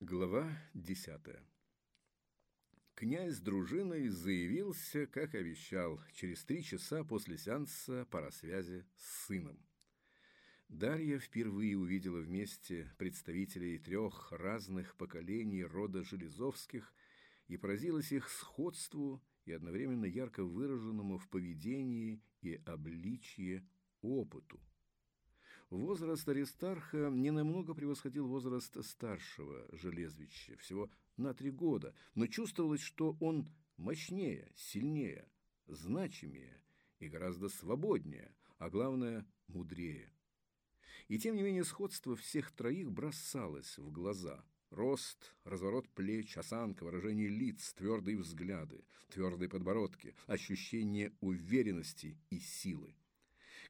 Глава десятая Князь с дружиной заявился, как обещал, через три часа после сеанса по связи с сыном. Дарья впервые увидела вместе представителей трех разных поколений рода Железовских и поразилась их сходству и одновременно ярко выраженному в поведении и обличье опыту. Возраст Аристарха не намного превосходил возраст старшего Железвича, всего на три года, но чувствовалось, что он мощнее, сильнее, значимее и гораздо свободнее, а главное – мудрее. И тем не менее сходство всех троих бросалось в глаза. Рост, разворот плеч, осанка, выражение лиц, твердые взгляды, твердые подбородки, ощущение уверенности и силы.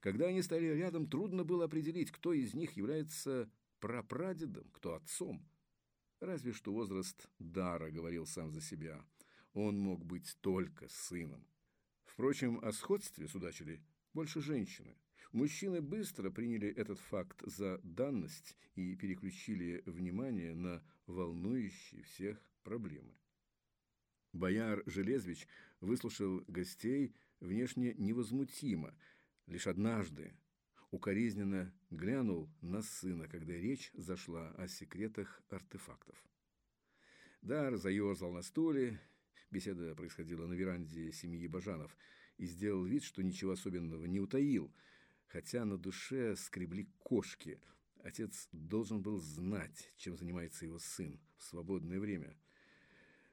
Когда они стали рядом, трудно было определить, кто из них является прапрадедом, кто отцом. Разве что возраст Дара говорил сам за себя. Он мог быть только сыном. Впрочем, о сходстве судачили больше женщины. Мужчины быстро приняли этот факт за данность и переключили внимание на волнующие всех проблемы. Бояр Железвич выслушал гостей внешне невозмутимо – Лишь однажды укоризненно глянул на сына, когда речь зашла о секретах артефактов. Дар заерзал на стуле, беседа происходила на веранде семьи Бажанов, и сделал вид, что ничего особенного не утаил, хотя на душе скребли кошки. Отец должен был знать, чем занимается его сын в свободное время.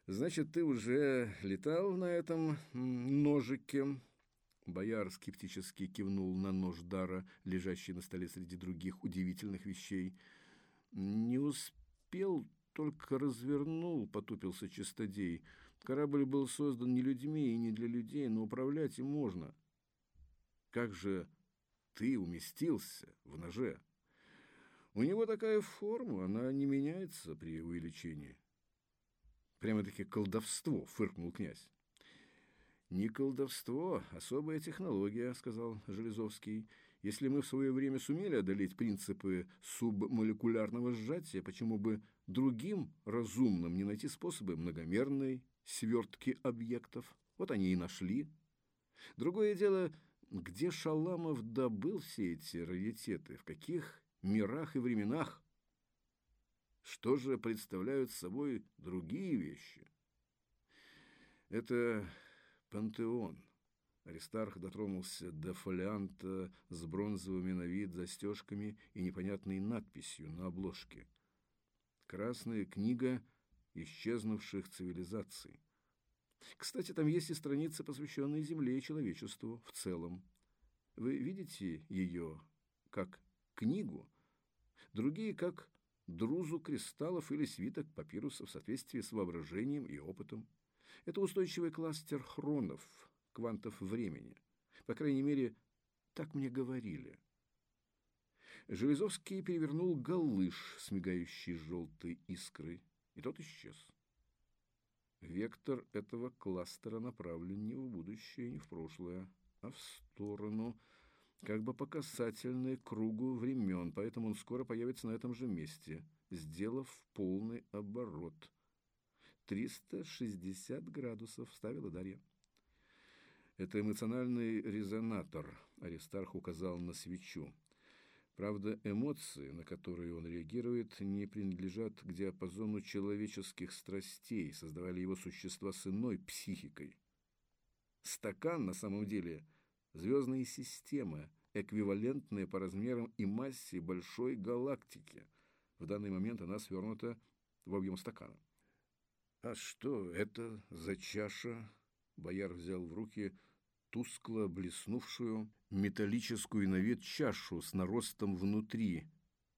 «Значит, ты уже летал на этом ножике?» Бояр скептически кивнул на нож Дара, лежащий на столе среди других удивительных вещей. «Не успел, только развернул», — потупился чистодей. «Корабль был создан не людьми и не для людей, но управлять им можно». «Как же ты уместился в ноже?» «У него такая форма, она не меняется при увеличении». «Прямо-таки колдовство», — фыркнул князь. «Не колдовство, особая технология», — сказал Железовский. «Если мы в свое время сумели одолеть принципы субмолекулярного сжатия, почему бы другим разумным не найти способы многомерной свертки объектов? Вот они и нашли. Другое дело, где Шаламов добыл все эти раритеты, в каких мирах и временах? Что же представляют собой другие вещи? Это Пантеон. Аристарх дотронулся до фолианта с бронзовыми на вид застежками и непонятной надписью на обложке. «Красная книга исчезнувших цивилизаций». Кстати, там есть и страницы, посвященные Земле и человечеству в целом. Вы видите ее как книгу, другие как друзу кристаллов или свиток папируса в соответствии с воображением и опытом. Это устойчивый кластер хронов, квантов времени. По крайней мере, так мне говорили. Железовский перевернул галыш с мигающей желтой искрой, и тот исчез. Вектор этого кластера направлен не в будущее, не в прошлое, а в сторону, как бы по касательной кругу времен, поэтому он скоро появится на этом же месте, сделав полный оборот – 360 градусов, ставила Дарья. Это эмоциональный резонатор, Аристарх указал на свечу. Правда, эмоции, на которые он реагирует, не принадлежат к диапазону человеческих страстей, создавали его существа с иной психикой. Стакан, на самом деле, звездная система, эквивалентная по размерам и массе большой галактики. В данный момент она свернута в объем стакана. «А что это за чаша?» Бояр взял в руки тускло блеснувшую металлическую на вид чашу с наростом внутри.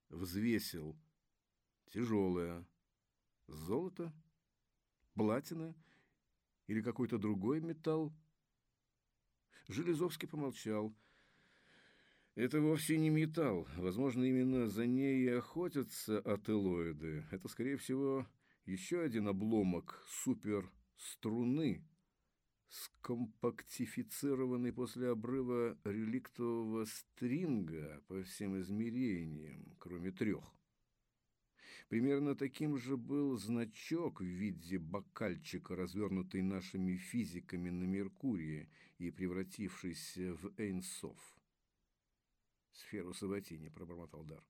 Взвесил. Тяжелая. Золото? Платина? Или какой-то другой металл? Железовский помолчал. Это вовсе не металл. Возможно, именно за ней и охотятся ателоиды. Это, скорее всего, еще один обломок суперструны, скомпактифицированный после обрыва реликтового стринга по всем измерениям, кроме трех. Примерно таким же был значок в виде бокальчика, развернутый нашими физиками на Меркурии и превратившийся в Эйнсов. «Сферу Саватини», — пробормотал Дар.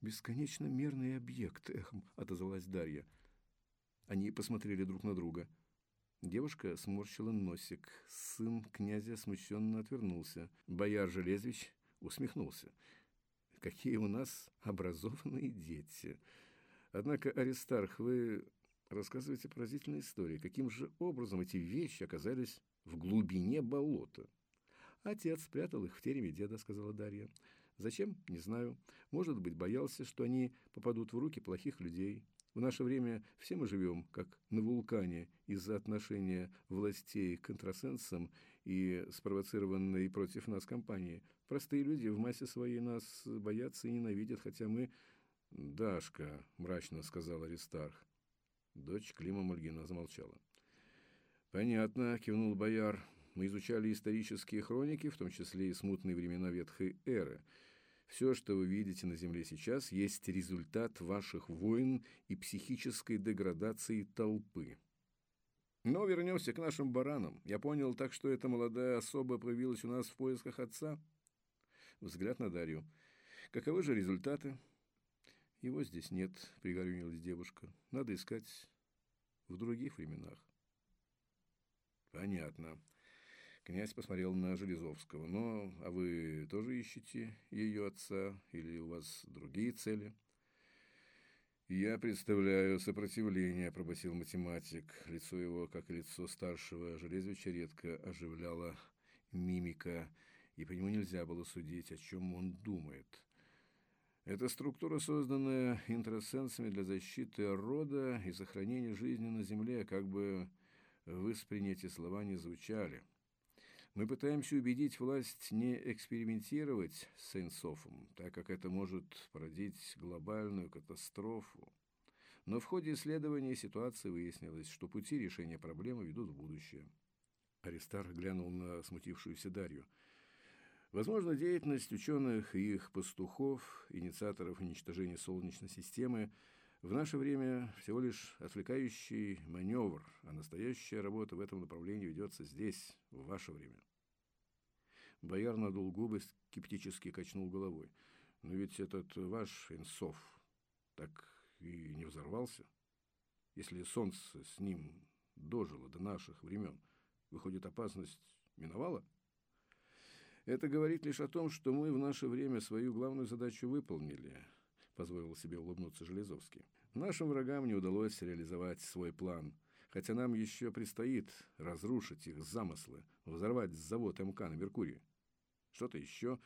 «Бесконечно мерный объект», — эхом отозвалась Дарья. Они посмотрели друг на друга. Девушка сморщила носик. Сын князя смущенно отвернулся. Бояр Железвич усмехнулся. «Какие у нас образованные дети!» Однако, Аристарх, вы рассказываете поразительные истории. Каким же образом эти вещи оказались в глубине болота? Отец спрятал их в тереме деда, сказала Дарья. Зачем? Не знаю. Может быть, боялся, что они попадут в руки плохих людей. В наше время все мы живем как на вулкане из-за отношения властей к контрасенсам и спровоцированной против нас компании. Простые люди в массе своей нас боятся и ненавидят, хотя мы «Дашка», – мрачно сказал Аристарх. Дочь Клима Мальгина замолчала. «Понятно», – кивнул бояр. «Мы изучали исторические хроники, в том числе и смутные времена Ветхой эры. Все, что вы видите на Земле сейчас, есть результат ваших войн и психической деградации толпы. Но вернемся к нашим баранам. Я понял так, что эта молодая особа появилась у нас в поисках отца. Взгляд на Дарью. Каковы же результаты?» Его здесь нет, пригорюнилась девушка. Надо искать в других временах. Понятно. Князь посмотрел на Железовского. Но, а вы тоже ищете ее отца или у вас другие цели? «Я представляю сопротивление», – пробасил математик. Лицо его, как и лицо старшего Железвича, редко оживляла мимика, и по нему нельзя было судить, о чем он думает. Эта структура, созданная интросенсами для защиты рода и сохранения жизни на Земле, как бы воспринять эти слова не звучали. Мы пытаемся убедить власть не экспериментировать с Эйнсофом, так как это может породить глобальную катастрофу. Но в ходе исследования ситуации выяснилось, что пути решения проблемы ведут в будущее. Аристар глянул на смутившуюся Дарью – Возможно, деятельность ученых и их пастухов, инициаторов уничтожения Солнечной системы, в наше время всего лишь отвлекающий маневр, а настоящая работа в этом направлении ведется здесь, в ваше время. Бояр надул губы, скептически качнул головой. Но ведь этот ваш Инсов так и не взорвался. Если солнце с ним дожило до наших времен, выходит, опасность миновала? Это говорит лишь о том, что мы в наше время свою главную задачу выполнили, позволил себе улыбнуться Железовский. Нашим врагам не удалось реализовать свой план, хотя нам еще предстоит разрушить их замыслы, взорвать завод МК на Меркурии. Что-то еще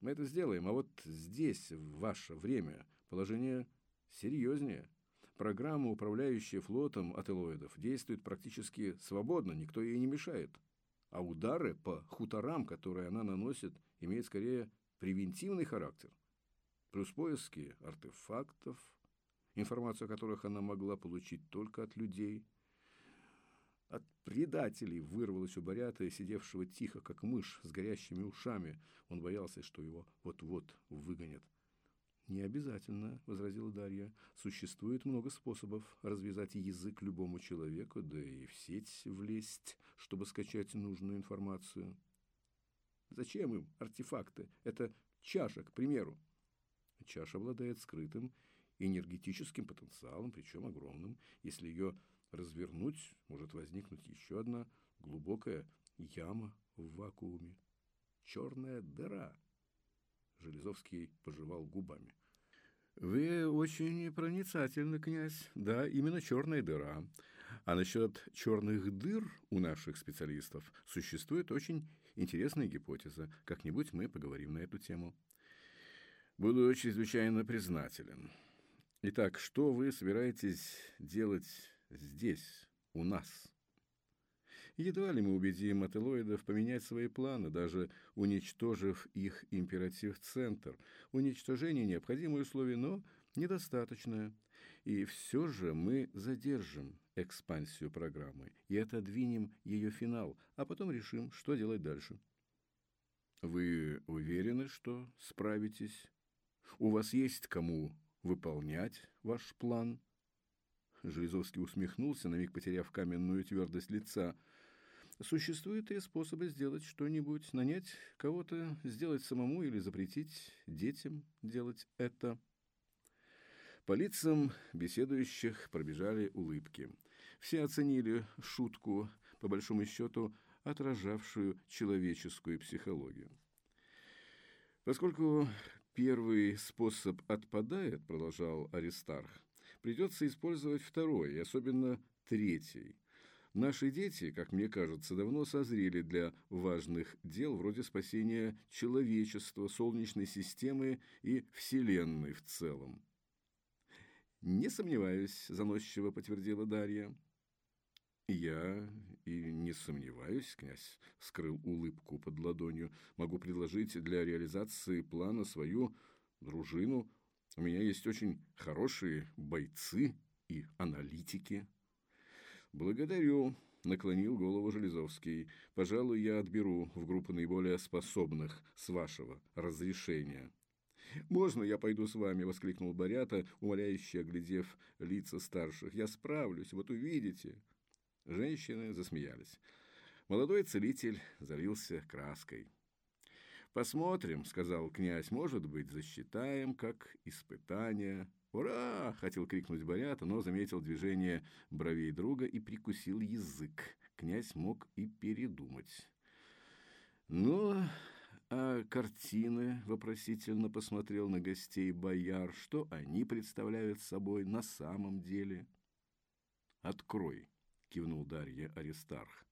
мы это сделаем, а вот здесь, в ваше время, положение серьезнее. Программа, управляющая флотом ателоидов, действует практически свободно, никто ей не мешает а удары по хуторам, которые она наносит, имеют скорее превентивный характер. Плюс поиски артефактов, информацию о которых она могла получить только от людей. От предателей вырвалась у Борята, сидевшего тихо, как мышь, с горящими ушами. Он боялся, что его вот-вот выгонят. «Не обязательно», – возразила Дарья. «Существует много способов развязать язык любому человеку, да и в сеть влезть, чтобы скачать нужную информацию». «Зачем им артефакты? Это чаша, к примеру». Чаша обладает скрытым энергетическим потенциалом, причем огромным. Если ее развернуть, может возникнуть еще одна глубокая яма в вакууме. Черная дыра – Железовский пожевал губами. «Вы очень проницательны, князь. Да, именно черная дыра. А насчет черных дыр у наших специалистов существует очень интересная гипотеза. Как-нибудь мы поговорим на эту тему. Буду чрезвычайно признателен. Итак, что вы собираетесь делать здесь, у нас?» Едва ли мы убедим ателоидов поменять свои планы, даже уничтожив их императив-центр. Уничтожение – необходимое условие, но недостаточное. И все же мы задержим экспансию программы и отодвинем ее финал, а потом решим, что делать дальше. Вы уверены, что справитесь? У вас есть кому выполнять ваш план. Железовский усмехнулся, на миг потеряв каменную твердость лица. Существуют и способы сделать что-нибудь, нанять кого-то, сделать самому или запретить детям делать это. По лицам беседующих пробежали улыбки. Все оценили шутку, по большому счету, отражавшую человеческую психологию. Поскольку первый способ отпадает, продолжал Аристарх, придется использовать второй, и особенно третий. Наши дети, как мне кажется, давно созрели для важных дел вроде спасения человечества, Солнечной системы и Вселенной в целом. «Не сомневаюсь», – заносчиво подтвердила Дарья. «Я и не сомневаюсь, князь», — скрыл улыбку под ладонью. «Могу предложить для реализации плана свою дружину. У меня есть очень хорошие бойцы и аналитики». «Благодарю», — наклонил голову Железовский. «Пожалуй, я отберу в группу наиболее способных с вашего разрешения». «Можно я пойду с вами?» – воскликнул Борята, умоляюще оглядев лица старших. «Я справлюсь, вот увидите». Женщины засмеялись. Молодой целитель залился краской. «Посмотрим», — сказал князь, — «может быть, засчитаем, как испытание». «Ура!» — хотел крикнуть Борята, но заметил движение бровей друга и прикусил язык. Князь мог и передумать. «Ну, а картины?» — вопросительно посмотрел на гостей бояр. «Что они представляют собой на самом деле?» «Открой», кивнул Дарья Аристарх.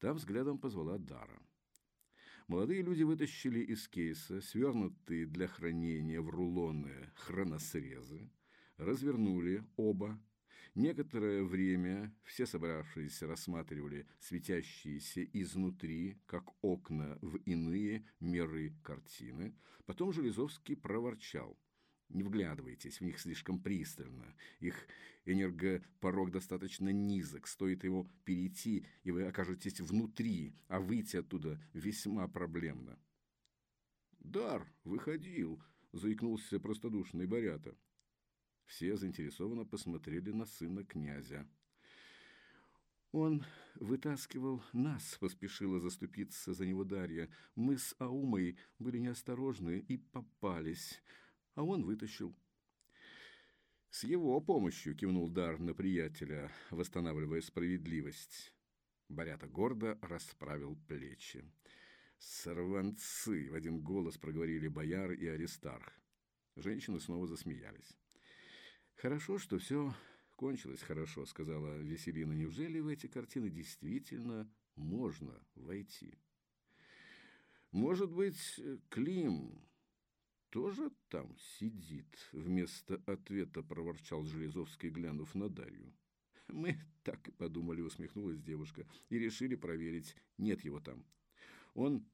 Там взглядом позвала Дара. Молодые люди вытащили из кейса свернутые для хранения в рулоны хроносрезы, развернули оба. Некоторое время все собравшиеся рассматривали светящиеся изнутри, как окна в иные миры картины. Потом Железовский проворчал – не вглядывайтесь в них слишком пристально. Их энергопорог достаточно низок. Стоит его перейти, и вы окажетесь внутри, а выйти оттуда весьма проблемно. «Дар выходил», — заикнулся простодушный Борята. Все заинтересованно посмотрели на сына князя. «Он вытаскивал нас», — поспешила заступиться за него Дарья. «Мы с Аумой были неосторожны и попались а он вытащил. С его помощью кивнул Дар на приятеля, восстанавливая справедливость. Борята гордо расправил плечи. «Сорванцы!» — в один голос проговорили Бояр и Аристарх. Женщины снова засмеялись. «Хорошо, что все кончилось хорошо», — сказала Веселина. «Неужели в эти картины действительно можно войти?» «Может быть, Клим тоже там сидит?» Вместо ответа проворчал Железовский, глянув на Дарью. «Мы так и подумали», — усмехнулась девушка, «и решили проверить, нет его там. Он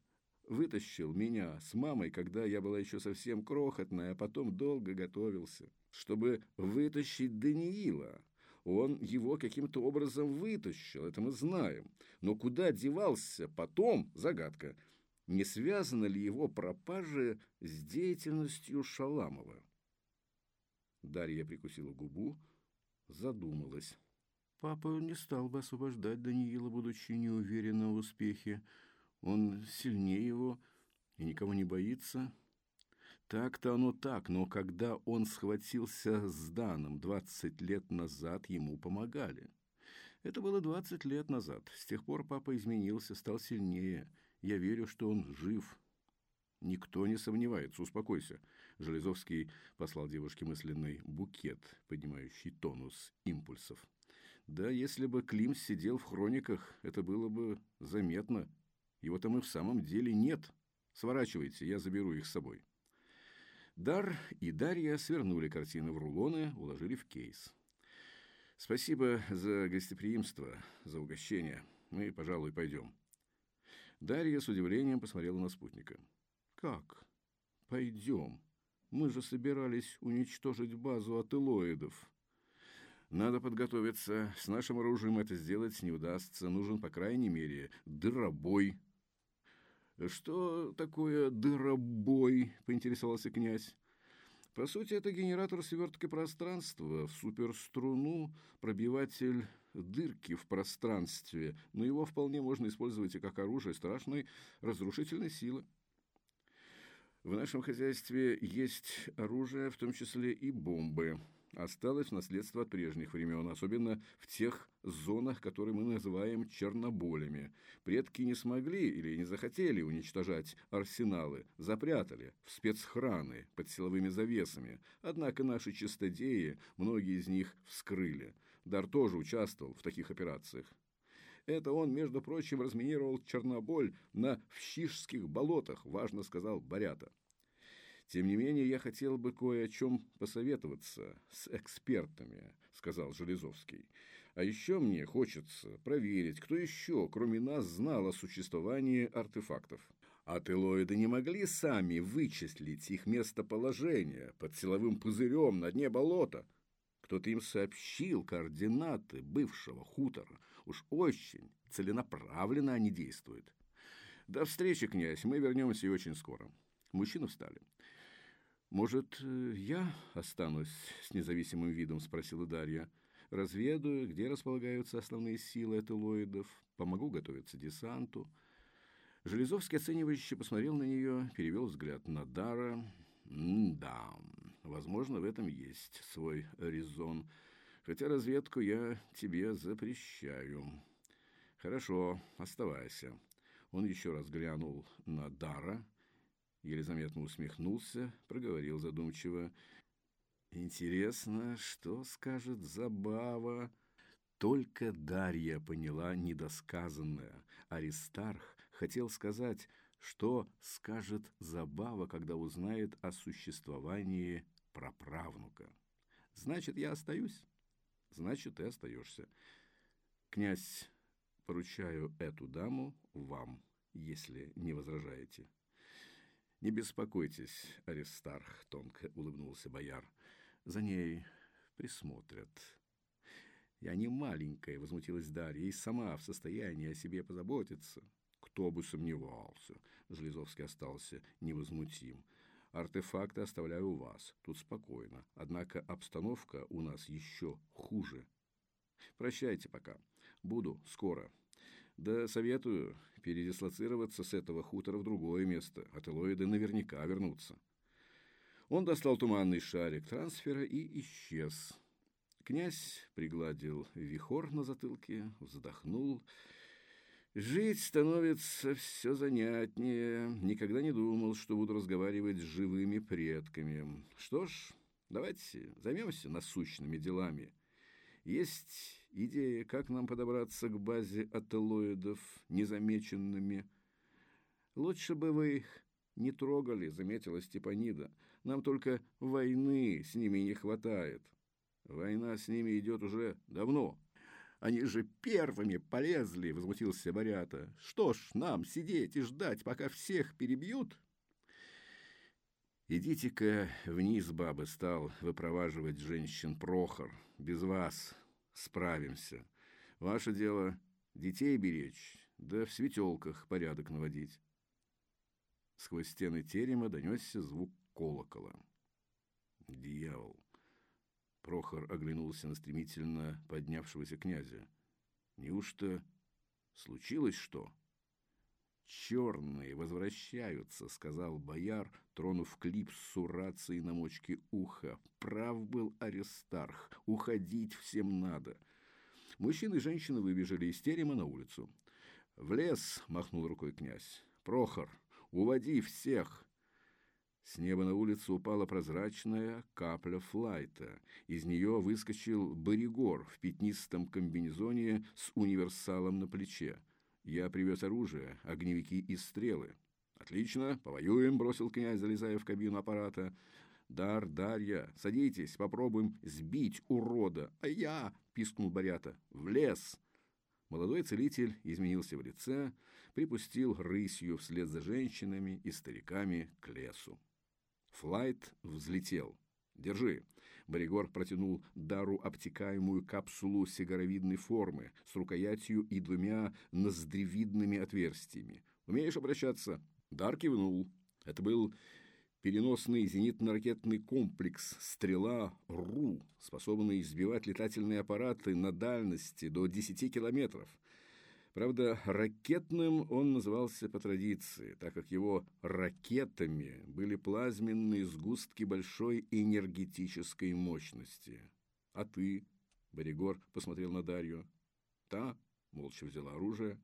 вытащил меня с мамой, когда я была еще совсем крохотная, а потом долго готовился, чтобы вытащить Даниила. Он его каким-то образом вытащил, это мы знаем. Но куда девался потом – загадка – не связана ли его пропажа с деятельностью Шаламова. Дарья прикусила губу, задумалась. Папа не стал бы освобождать Даниила, будучи неуверенным в успехе. Он сильнее его и никого не боится. Так-то оно так, но когда он схватился с Даном 20 лет назад, ему помогали. Это было 20 лет назад. С тех пор папа изменился, стал сильнее – я верю, что он жив. Никто не сомневается, успокойся. Железовский послал девушке мысленный букет, поднимающий тонус импульсов. Да, если бы Клим сидел в хрониках, это было бы заметно. Его там и в самом деле нет. Сворачивайте, я заберу их с собой. Дар и Дарья свернули картины в рулоны, уложили в кейс. Спасибо за гостеприимство, за угощение. Мы, пожалуй, пойдем. Дарья с удивлением посмотрела на спутника. «Как? Пойдем. Мы же собирались уничтожить базу ателоидов». «Надо подготовиться. С нашим оружием это сделать не удастся. Нужен, по крайней мере, дыробой». «Что такое дыробой?» – поинтересовался князь. По сути, это генератор свертки пространства в суперструну, пробиватель дырки в пространстве, но его вполне можно использовать и как оружие страшной разрушительной силы. В нашем хозяйстве есть оружие, в том числе и бомбы – осталось наследство от прежних времен, особенно в тех зонах, которые мы называем черноболями. Предки не смогли или не захотели уничтожать арсеналы, запрятали в спецхраны под силовыми завесами. Однако наши чистодеи, многие из них вскрыли. Дар тоже участвовал в таких операциях. Это он, между прочим, разминировал Черноболь на Вщишских болотах, важно сказал Борята. Тем не менее, я хотел бы кое о чем посоветоваться с экспертами, сказал Железовский. А еще мне хочется проверить, кто еще, кроме нас, знал о существовании артефактов. Ателоиды не могли сами вычислить их местоположение под силовым пузырем на дне болота. Кто-то им сообщил координаты бывшего хутора. Уж очень целенаправленно они действуют. До встречи, князь, мы вернемся и очень скоро. Мужчины встали. «Может, э, я останусь с независимым видом?» – спросила Дарья. «Разведаю, где располагаются основные силы этилоидов, помогу готовиться десанту». Железовский оценивающе посмотрел на нее, перевел взгляд на Дара. «Да, возможно, в этом есть свой резон. Хотя разведку я тебе запрещаю». «Хорошо, оставайся». Он еще раз глянул на Дара – еле заметно усмехнулся, проговорил задумчиво. «Интересно, что скажет Забава?» Только Дарья поняла недосказанное. Аристарх хотел сказать, что скажет Забава, когда узнает о существовании праправнука. «Значит, я остаюсь?» «Значит, ты остаешься. Князь, поручаю эту даму вам, если не возражаете». «Не беспокойтесь, Аристарх», — тонко улыбнулся бояр. «За ней присмотрят». «Я не маленькая», — возмутилась Дарья, — «и сама в состоянии о себе позаботиться». «Кто бы сомневался», — Железовский остался невозмутим. «Артефакты оставляю у вас, тут спокойно. Однако обстановка у нас еще хуже. Прощайте пока. Буду скоро». Да советую передислоцироваться с этого хутора в другое место. Ателоиды наверняка вернутся. Он достал туманный шарик трансфера и исчез. Князь пригладил вихор на затылке, вздохнул. Жить становится все занятнее. Никогда не думал, что буду разговаривать с живыми предками. Что ж, давайте займемся насущными делами. Есть идея, как нам подобраться к базе ателоидов незамеченными. Лучше бы вы их не трогали, заметила Степанида. Нам только войны с ними не хватает. Война с ними идет уже давно. Они же первыми полезли, возмутился Борята. Что ж, нам сидеть и ждать, пока всех перебьют? Идите-ка вниз, бабы, стал выпроваживать женщин Прохор. Без вас справимся. Ваше дело детей беречь, да в светелках порядок наводить. Сквозь стены терема донесся звук колокола. Дьявол! Прохор оглянулся на стремительно поднявшегося князя. Неужто случилось что? «Черные возвращаются», — сказал бояр, тронув клипсу рации на мочке уха. Прав был Аристарх. Уходить всем надо. Мужчины и женщины выбежали из терема на улицу. «В лес!» — махнул рукой князь. «Прохор, уводи всех!» С неба на улицу упала прозрачная капля флайта. Из нее выскочил Боригор в пятнистом комбинезоне с универсалом на плече. Я привез оружие, огневики и стрелы. Отлично, повоюем, бросил князь, залезая в кабину аппарата. Дар, Дарья, садитесь, попробуем сбить урода. А я, пискнул Борята, в лес. Молодой целитель изменился в лице, припустил рысью вслед за женщинами и стариками к лесу. Флайт взлетел. Держи. Боригор протянул Дару обтекаемую капсулу сигаровидной формы с рукоятью и двумя ноздревидными отверстиями. «Умеешь обращаться?» Дар кивнул. Это был переносный зенитно-ракетный комплекс «Стрела-РУ», способный избивать летательные аппараты на дальности до 10 километров. Правда, ракетным он назывался по традиции, так как его ракетами были плазменные сгустки большой энергетической мощности. «А ты?» – Боригор посмотрел на Дарью. Та молча взяла оружие.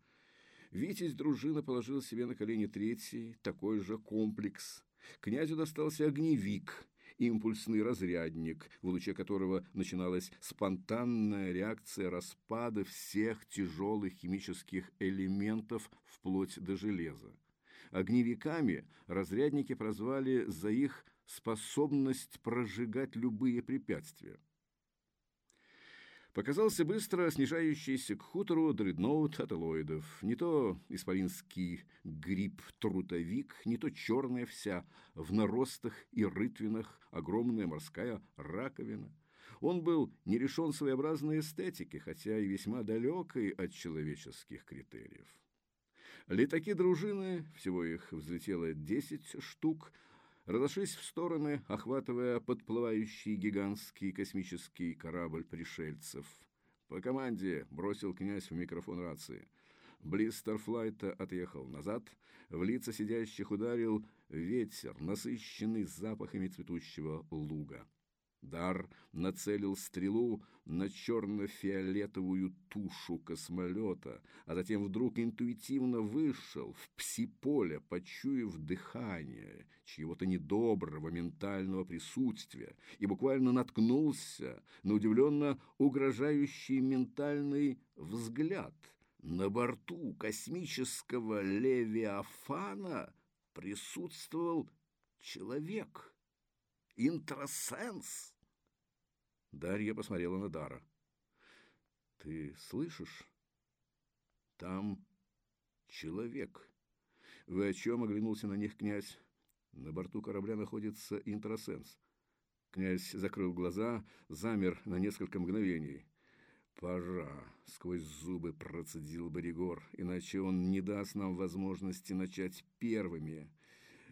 Витязь дружина положил себе на колени третий, такой же комплекс. Князю достался огневик, импульсный разрядник, в луче которого начиналась спонтанная реакция распада всех тяжелых химических элементов вплоть до железа. Огневиками разрядники прозвали за их способность прожигать любые препятствия. Показался быстро снижающийся к хутору дредноут ателоидов. Не то исполинский гриб-трутовик, не то черная вся, в наростах и рытвинах огромная морская раковина. Он был не решен своеобразной эстетики, хотя и весьма далекой от человеческих критериев. Летаки дружины, всего их взлетело десять штук – разошлись в стороны, охватывая подплывающий гигантский космический корабль пришельцев. «По команде!» – бросил князь в микрофон рации. Близ Старфлайта отъехал назад, в лица сидящих ударил ветер, насыщенный запахами цветущего луга. Дар нацелил стрелу на черно-фиолетовую тушу космолета, а затем вдруг интуитивно вышел в пси-поле, почуяв дыхание чьего-то недоброго ментального присутствия и буквально наткнулся на удивленно угрожающий ментальный взгляд. На борту космического Левиафана присутствовал человек – Интросенс!» Дарья посмотрела на Дара. «Ты слышишь? Там человек». «Вы о чем?» — оглянулся на них князь. «На борту корабля находится интросенс». Князь закрыл глаза, замер на несколько мгновений. «Пора!» — сквозь зубы процедил Боригор, «иначе он не даст нам возможности начать первыми».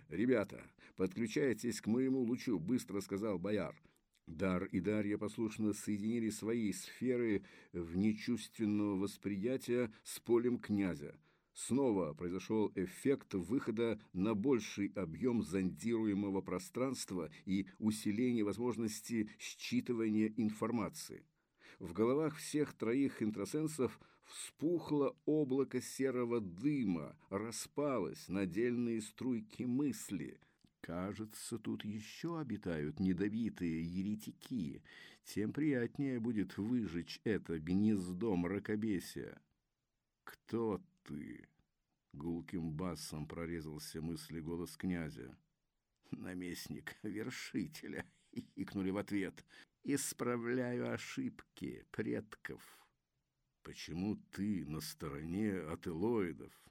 «Ребята, подключайтесь к моему лучу», – быстро сказал бояр. Дар и Дарья послушно соединили свои сферы в нечувственного восприятия с полем князя. Снова произошел эффект выхода на больший объем зондируемого пространства и усиление возможности считывания информации. В головах всех троих интросенсов Вспухло облако серого дыма, распалось на дельные струйки мысли. Кажется, тут еще обитают недобитые еретики. Тем приятнее будет выжечь это гнездо мракобесия. «Кто ты?» — гулким басом прорезался мысли голос князя. «Наместник вершителя», — икнули в ответ. «Исправляю ошибки предков». Почему ты на стороне ателоидов?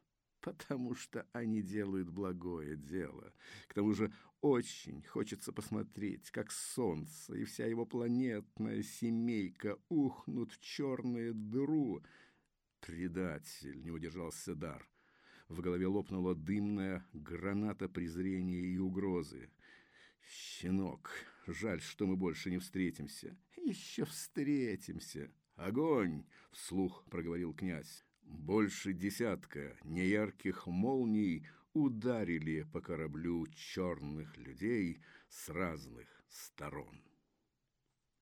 Потому что они делают благое дело. К тому же очень хочется посмотреть, как Солнце и вся его планетная семейка ухнут в черную дыру. Предатель, не удержался Дар. В голове лопнула дымная граната презрения и угрозы. «Щенок, жаль, что мы больше не встретимся». «Еще встретимся», «Огонь!» — вслух проговорил князь. Больше десятка неярких молний ударили по кораблю черных людей с разных сторон.